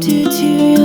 to to